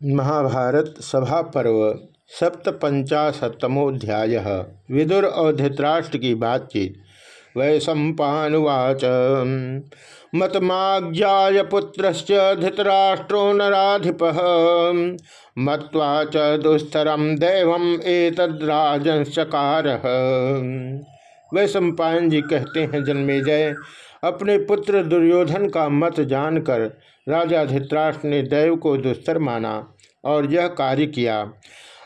महाभारत सभा पर्व सप्तपंचाशतमोध्याय विदुर और धृतराष्ट्र की बातचीत। वै सम्पावाच मतमाज्ञा पुत्र धृतराष्ट्रो नाधिप मत्वा च दुस्तरम दैव एतद्राजंसकार वै सम्पायन जी कहते हैं जन्मे जय अपने पुत्र दुर्योधन का मत जानकर राजा धृतराष्ट्र ने दैव को दुस्तर माना और यह कार्य किया।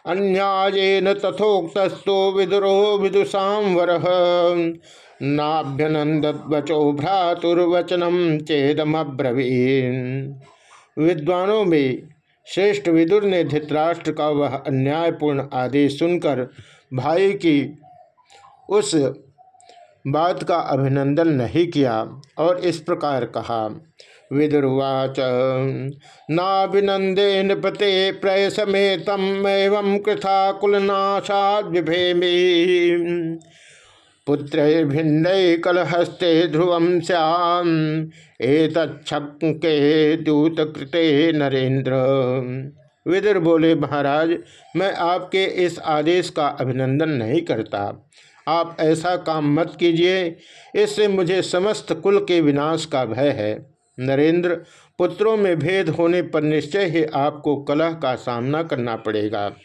अन्यायन तथोक्तस्तो विदुरो विदुषावर नाभ्यनंदवचो भ्रातुर्वचनम चेदमब्रवीन। विद्वानों में श्रेष्ठ विदुर ने धृतराष्ट्र का वह अन्यायपूर्ण आदेश सुनकर भाई की उस बात का अभिनंदन नहीं किया और इस प्रकार कहा विदुर्वाच। नाभिनंदे नृपते प्रयसमेतम एवं कृथा कुलनाशाभेमी पुत्र भिन्न कलहस्ते ध्रुवम श्याम एतक्षके दूत कृते नरेंद्र विदुर बोले, महाराज, मैं आपके इस आदेश का अभिनंदन नहीं करता। आप ऐसा काम मत कीजिए, इससे मुझे समस्त कुल के विनाश का भय है। नरेंद्र, पुत्रों में भेद होने पर निश्चय ही आपको कलह का सामना करना पड़ेगा।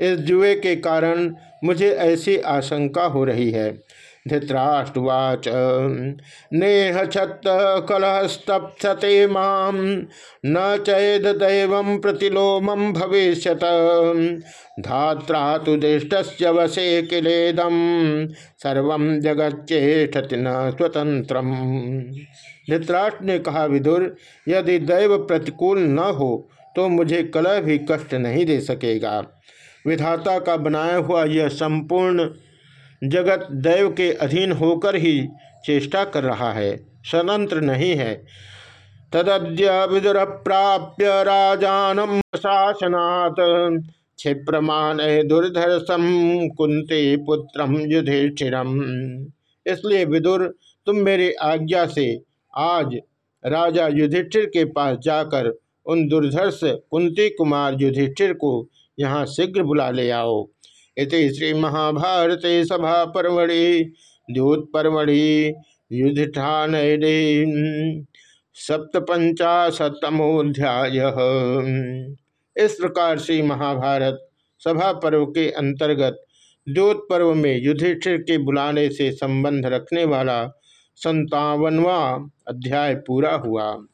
इस जुए के कारण मुझे ऐसी आशंका हो रही है। धृतराष्ट्रवाच नेह छत्त कलहस्तप्सते माम न चेद दैव प्रतिलोम भविष्य धात्रा तो दृष्ट वशे किलेदम सर्व जगच्चेष्ठति न स्वतंत्र धृतराष्ट्र ने कहा, विदुर, यदि दैव प्रतिकूल न हो तो मुझे कलह भी कष्ट नहीं दे सकेगा। विधाता का बनाया हुआ यह संपूर्ण जगत दैव के अधीन होकर ही चेष्टा कर रहा है स्वतंत्र नहीं है। तदद्य विदुर प्राप्य राजानम शासनात्। क्षिप्रमान दुर्धर्षम कुंते पुत्रम युधिष्ठिरम। इसलिए विदुर, तुम मेरी आज्ञा से आज राजा युधिष्ठिर के पास जाकर उन दुर्धर्ष कुंती कुमार युधिष्ठिर को यहाँ शीघ्र बुला ले आओ। इति श्री महाभारत सभा परमढ़ि द्योत परमढ़ि युधिष्ठान सप्तपंचाशतमोध्याय इस प्रकार से महाभारत सभा पर्व के अंतर्गत द्योत पर्व में युधिष्ठिर के बुलाने से संबंध रखने वाला संतावनवा अध्याय पूरा हुआ।